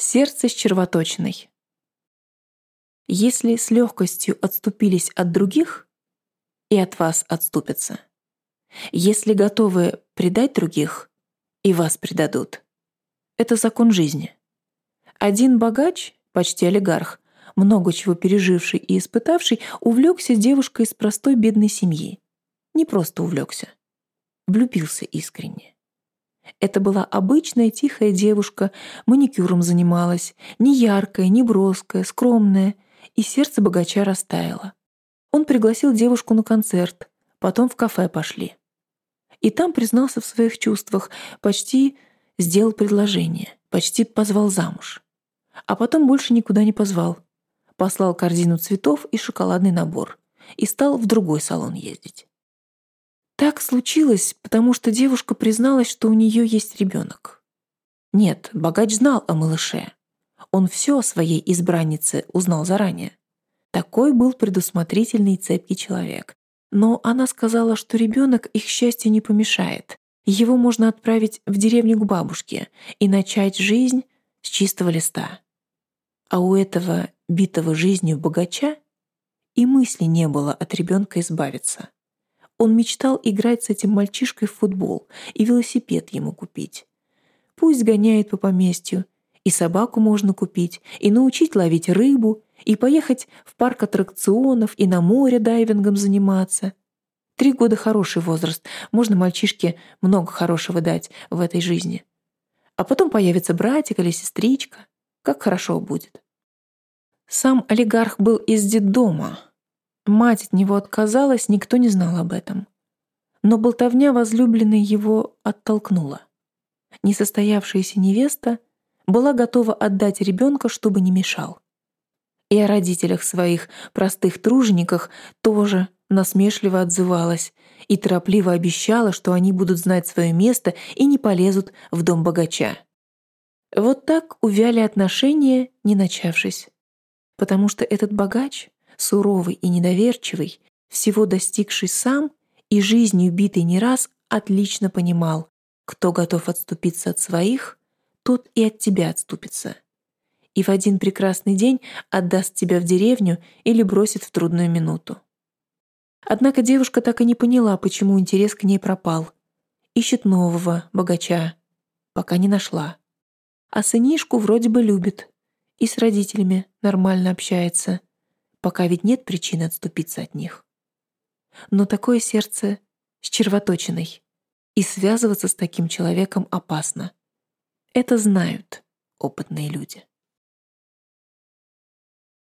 Сердце с червоточиной. Если с легкостью отступились от других, и от вас отступятся. Если готовы предать других, и вас предадут. Это закон жизни. Один богач, почти олигарх, много чего переживший и испытавший, увлекся девушкой из простой бедной семьи. Не просто увлекся. Влюбился искренне. Это была обычная тихая девушка, маникюром занималась, не яркая, не броская, скромная, и сердце богача растаяло. Он пригласил девушку на концерт, потом в кафе пошли. И там признался в своих чувствах, почти сделал предложение, почти позвал замуж. А потом больше никуда не позвал. Послал корзину цветов и шоколадный набор и стал в другой салон ездить. Так случилось, потому что девушка призналась, что у нее есть ребенок. Нет, богач знал о малыше. Он все о своей избраннице узнал заранее. Такой был предусмотрительный и цепкий человек. Но она сказала, что ребенок их счастью не помешает. Его можно отправить в деревню к бабушке и начать жизнь с чистого листа. А у этого битого жизнью богача и мысли не было от ребенка избавиться. Он мечтал играть с этим мальчишкой в футбол и велосипед ему купить. Пусть гоняет по поместью, и собаку можно купить, и научить ловить рыбу, и поехать в парк аттракционов, и на море дайвингом заниматься. Три года — хороший возраст, можно мальчишке много хорошего дать в этой жизни. А потом появится братик или сестричка. Как хорошо будет. Сам олигарх был из детдома, Мать от него отказалась, никто не знал об этом. Но болтовня возлюбленной его оттолкнула. Несостоявшаяся невеста была готова отдать ребенка, чтобы не мешал. И о родителях своих, простых тружениках, тоже насмешливо отзывалась и торопливо обещала, что они будут знать свое место и не полезут в дом богача. Вот так увяли отношения, не начавшись. Потому что этот богач суровый и недоверчивый, всего достигший сам и жизнью битый не раз, отлично понимал, кто готов отступиться от своих, тот и от тебя отступится. И в один прекрасный день отдаст тебя в деревню или бросит в трудную минуту. Однако девушка так и не поняла, почему интерес к ней пропал. Ищет нового, богача. Пока не нашла. А сынишку вроде бы любит. И с родителями нормально общается пока ведь нет причин отступиться от них. Но такое сердце с червоточиной, и связываться с таким человеком опасно. Это знают опытные люди.